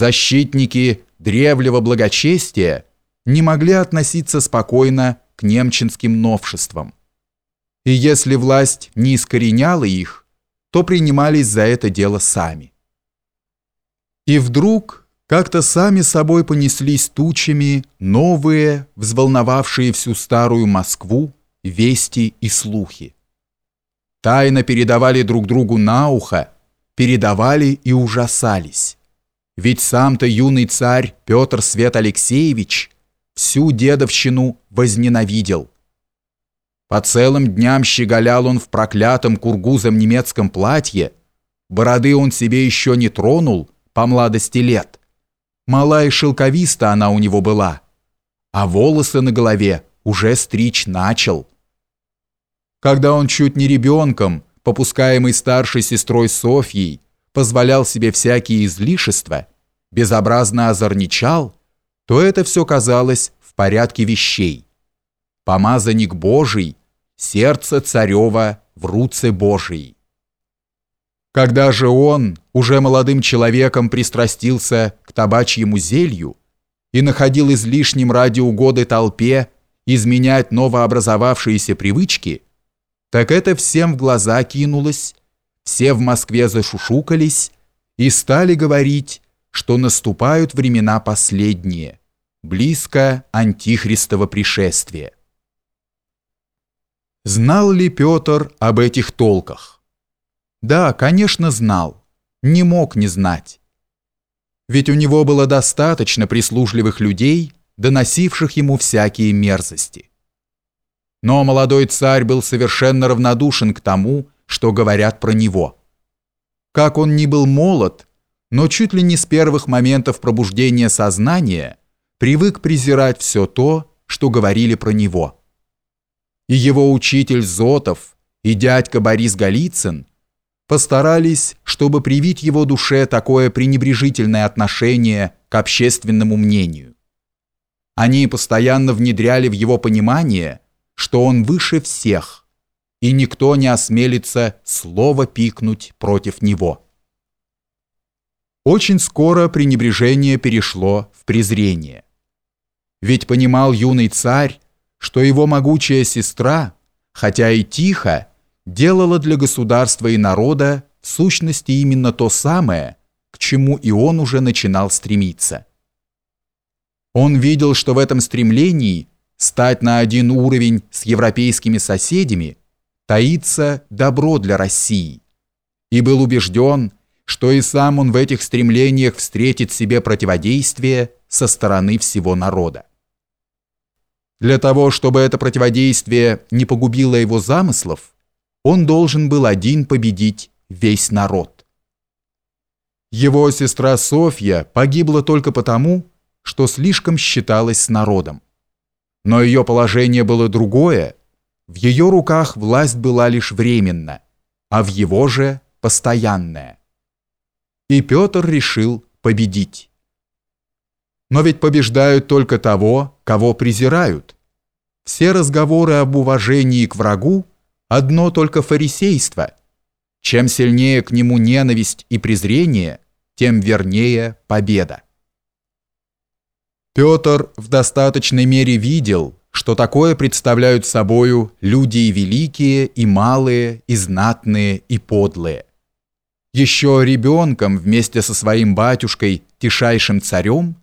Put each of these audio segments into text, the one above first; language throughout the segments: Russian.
защитники древнего благочестия не могли относиться спокойно к немчинским новшествам. И если власть не искореняла их, то принимались за это дело сами. И вдруг как-то сами собой понеслись тучами новые, взволновавшие всю старую Москву, вести и слухи. Тайно передавали друг другу на ухо, передавали и ужасались. Ведь сам-то юный царь Петр Свет Алексеевич всю дедовщину возненавидел. По целым дням щеголял он в проклятом кургузом немецком платье, бороды он себе еще не тронул по младости лет. Мала и шелковиста она у него была, а волосы на голове уже стричь начал. Когда он чуть не ребенком, попускаемый старшей сестрой Софьей, позволял себе всякие излишества, безобразно озорничал, то это все казалось в порядке вещей. Помазанник Божий, сердце царева в руце Божией. Когда же он, уже молодым человеком, пристрастился к табачьему зелью и находил излишним ради угоды толпе изменять новообразовавшиеся привычки – так это всем в глаза кинулось, все в Москве зашушукались и стали говорить, что наступают времена последние, близко антихристово пришествие. Знал ли Петр об этих толках? Да, конечно, знал, не мог не знать. Ведь у него было достаточно прислужливых людей, доносивших ему всякие мерзости. Но молодой царь был совершенно равнодушен к тому, что говорят про него. Как он ни был молод, но чуть ли не с первых моментов пробуждения сознания привык презирать все то, что говорили про него. И его учитель Зотов, и дядька Борис Голицын постарались, чтобы привить его душе такое пренебрежительное отношение к общественному мнению. Они постоянно внедряли в его понимание – что он выше всех, и никто не осмелится слово пикнуть против него. Очень скоро пренебрежение перешло в презрение. Ведь понимал юный царь, что его могучая сестра, хотя и тихо, делала для государства и народа в сущности именно то самое, к чему и он уже начинал стремиться. Он видел, что в этом стремлении стать на один уровень с европейскими соседями, таится добро для России. И был убежден, что и сам он в этих стремлениях встретит себе противодействие со стороны всего народа. Для того, чтобы это противодействие не погубило его замыслов, он должен был один победить весь народ. Его сестра Софья погибла только потому, что слишком считалась с народом. Но ее положение было другое. В ее руках власть была лишь временна, а в его же постоянная. И Петр решил победить. Но ведь побеждают только того, кого презирают. Все разговоры об уважении к врагу – одно только фарисейство. Чем сильнее к нему ненависть и презрение, тем вернее победа. Петр в достаточной мере видел, что такое представляют собою люди и великие, и малые, и знатные, и подлые. Еще ребенком вместе со своим батюшкой, тишайшим царем,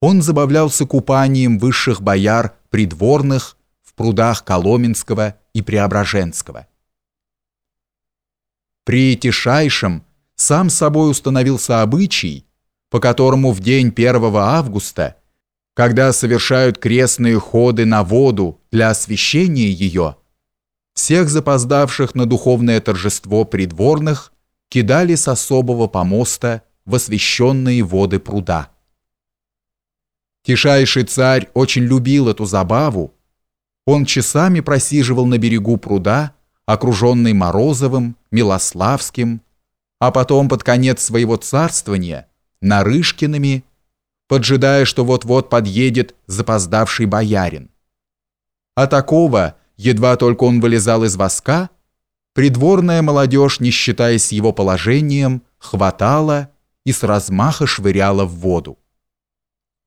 он забавлялся купанием высших бояр придворных в прудах Коломенского и Преображенского. При Тишайшем сам собой установился обычай, по которому в день 1 августа – когда совершают крестные ходы на воду для освящения ее, всех запоздавших на духовное торжество придворных кидали с особого помоста в освященные воды пруда. Тишайший царь очень любил эту забаву. Он часами просиживал на берегу пруда, окруженный Морозовым, Милославским, а потом под конец своего царствования Нарышкиными поджидая, что вот-вот подъедет запоздавший боярин. А такого, едва только он вылезал из воска, придворная молодежь, не считаясь его положением, хватала и с размаха швыряла в воду.